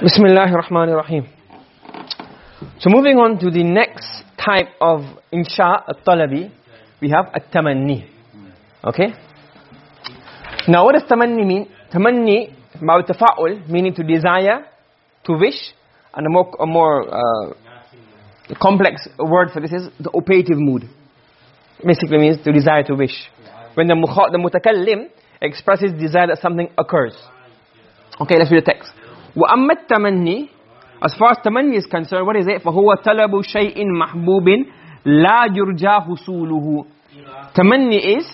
Bismillah. So moving on to the next type of insha al-talabi, we have at-tamanni. Okay? Now what does tamanni mean? Tamanni, ma'u tafa'ul, meaning to desire, to wish, and a more, a more uh, complex word for this is the optative mood. Basically means to desire, to wish. When the, the mutakallim expresses desire that something occurs. Okay, let's read the text. وَأَمَّا التَّمَنِّي As far as tamanni is concerned, what is it? فَهُوَ طَلَبُ شَيْءٍ مَحْبُوبٍ لَا يُرْجَى حُصُولُهُ Tamanni is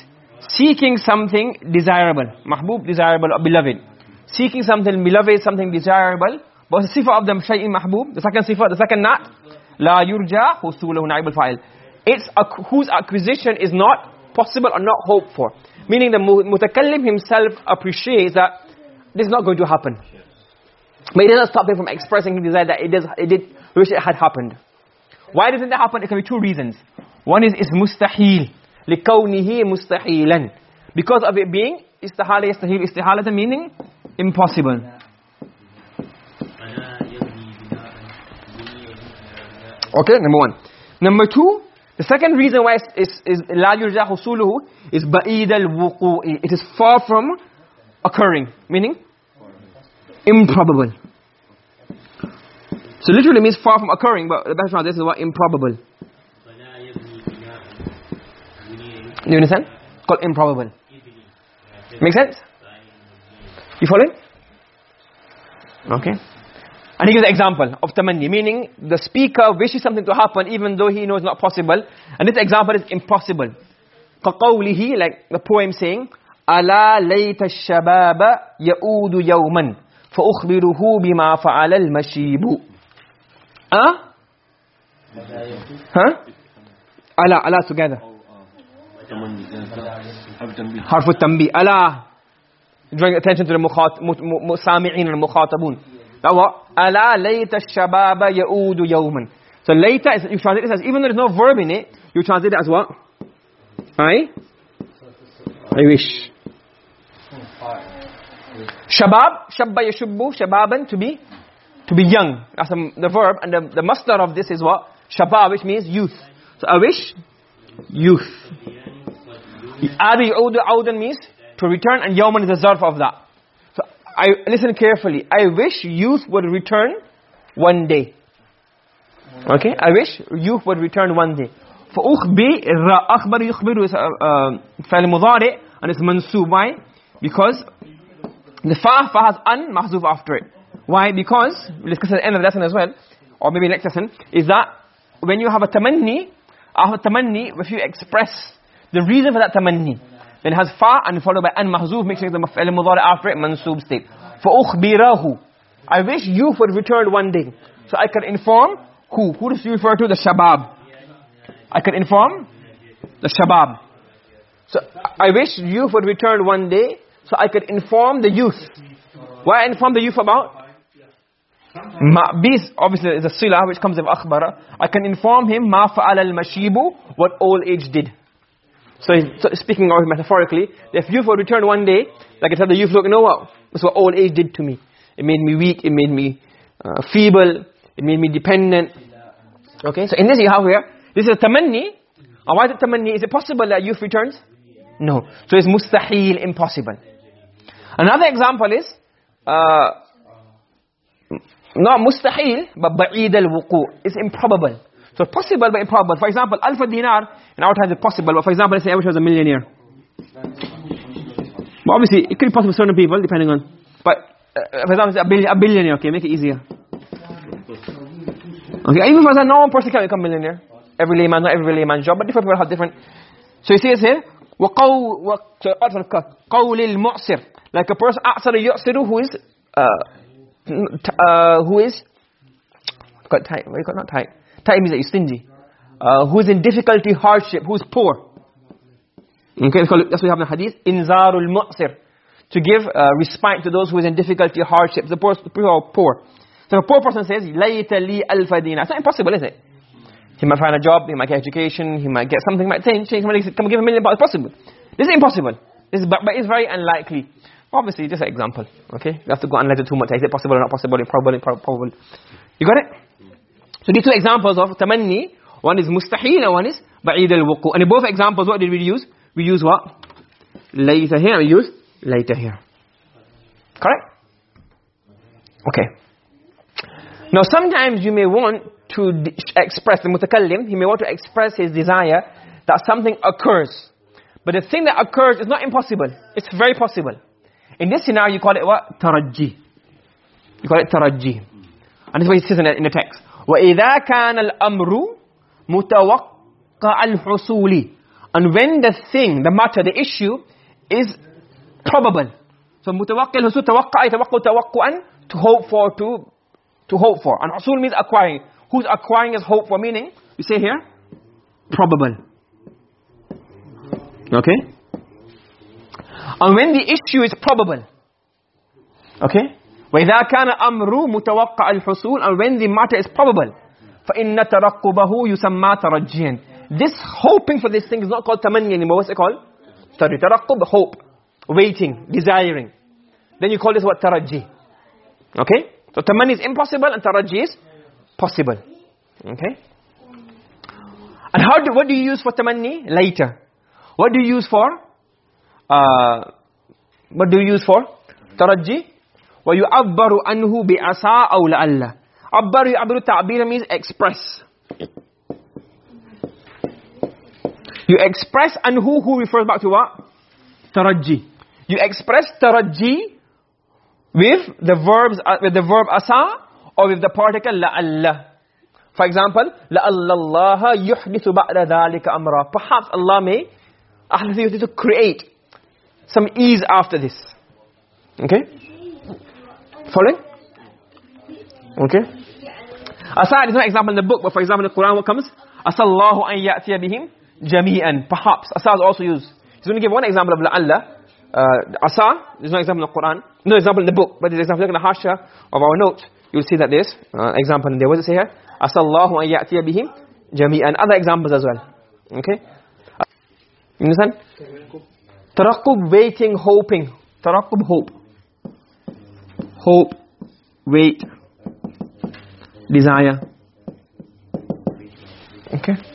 seeking something desirable. Mahbub, desirable or beloved. Seeking something beloved, something desirable. What's the sifa of them? شَيْءٍ mahbub. The second sifa, the second nat. لَا يُرْجَى حُصُولُهُ نَعِبُ الْفَائِل It's whose acquisition is not possible or not hoped for. Meaning the mutakallim himself appreciates that this is not going to happen. But it doesn't stop him from expressing his desire that it, does, it did wish it had happened. Why doesn't that happen? It can be two reasons. One is it's mustahil. لِكَوْنِهِ مُسْتَحِيلًا Because of it being istihala yastahil istihalata meaning impossible. Okay, number one. Number two, the second reason why is is la yurja husuluhu is ba'id al-wuqu'i. It is far from occurring, meaning improbable. So literally means far from occurring, but the best translation is what improbable. Do you understand? It's called improbable. Make sense? You following? Okay. And he gives an example of tamanni, meaning the speaker wishes something to happen even though he knows not possible. And this example is impossible. كَقَوْلِهِ Like the poem saying, أَلَا لَيْتَ الشَّبَابَ يَؤُودُ يَوْمًا فَأُخْبِرُهُ بِمَا فَعَلَ الْمَشِيبُ Huh? Huh? ألا ألا together حرف التنبيه ألا drawing attention to the مسامعين المخاطبون هو ألا ليت الشباب يؤود يوما so later you translate it as even though there's no verb in it you translate it as what I I wish Shabab, shabba yashubbu, shababan, to be, to be young. As the, the verb and the, the masdar of this is what? Shaba which means youth. So i wish youth. Ari udu audan means to return and yawman is the zarf of that. So i listen carefully. I wish youth would return one day. Okay? I wish youth would return one day. فاخبر اخبر يخبر is uh, um, fal مضارع and it's mansoob why? Because the fa fa has an mahzuf after it. Why? Because, we'll discuss at the end of the lesson as well, or maybe next lesson, is that when you have a tamanni, after tamanni, if you express the reason for that tamanni, then it has fa and followed by an mahzuf, making the maf'al mudari after it, mansub state. فَأُخْبِرَهُ I wish you would return one day. So I can inform who? Who does you refer to? The shabab. I can inform the shabab. So I wish you would return one day so I could inform the youth. What I inform the youth about? Ma, bis obviously is a sila which comes of akhbara. I can inform him ma fa'ala al-mashibu what old age did. So, speaking of metaphorically, if youth would return one day, like I tell the youth, look, you know what? That's what old age did to me. It made me weak, it made me uh, feeble, it made me dependent. Okay, so in this you have here, this is a tamanni. Why is it tamanni? Is it possible that youth returns? No. So it's mustahil, impossible. Another example is uh, not mustahil but ba'id al-wuqu' it's improbable so possible but improbable for example alf dinar in our times it's possible but for example let's say I wish I was a millionaire but obviously it could be possible for certain people depending on but uh, for example a, billion, a billionaire okay make it easier okay even for example no one person can become a millionaire every layman not every layman job but different people have different so you see it here وقول قول المعسر like a person أعصر يعصر who is uh, uh, who is? Got tight what you got not tight tight means that you're stingy. Uh, who is in difficulty hardship who is poor. Okay that's what we have in the hadith. Inzarul mu'sir. To give uh, respite to those who is in difficulty hardship. The poor, the poor poor. So a poor person says layta li alfa dinar it's not impossible is it? He might find a job he might get education he might get something might change change come give a million it's possible. This is impossible. This is but, but it's very unlikely obviously just an example okay? You have to go analyze it too much. Is it possible or not possible? Probable probable. You got it? So these two examples of tamanni one is mustahil and one is ba'id al-wuqu. And in both examples what did we use? We use what? Layta here we use layta here. Correct? Okay. Now sometimes you may want to express the mutakallim he may want to express his desire that something occurs. But the thing that occurs is not impossible. It's very possible in this scenario you call it what tarajji you call it tarajji and this is what it says in the, in the text وَإِذَا كَانَ الْأَمْرُ مُتَوَقَّعَ الْحُصُولِ and when the thing the matter the issue is probable so متوقع الحصول توقع يتوقع توقعا to hope for to to hope for and husul means acquiring who's acquiring is hope for meaning you say here probable okay and when the issue is probable okay? وإذا كان أمر متوقع الحصول and when the matter is probable فإن ترقبه يسمى ترجيا. This hoping for this thing is not called tamanni anymore. What's it called? ترقب hope. Waiting desiring. Then you call this what? Taraji. Okay? So tamanni is impossible and taraji is possible. Okay? And how do what do you use for tamanni? Layta. What do you use for uh, what do you use for? Taraji? wa yu'abbaru anhu bi asa aw la'alla abbaru yu'abbaru ta'bir means express. You express anhu who refers back to what? Taraji. You express taraji with the verbs uh, with the verb asa or with the particle la'alla for example la allah yuhdithu ba'da dhalika amra. Perhaps allah may ahlasi to create some ease after this. Okay? Following? Okay? Aside is not example in the book, but for example in the Quran what comes? Asallahu an ya'tiya bihim jami'an. Perhaps. Asa is also used. He's going to give one example of la'alla. Uh, asa, there's no example in the Quran. No example in the book, but there's example. in the hasha of our note. You'll see that there's uh, example in there. What does it say here? Asallahu an ya'tiya bihim jami'an. Other examples as well. Okay? You understand? Taraqqub, waiting, hoping. Taraqqub, hope hope, wait, desire. Okay?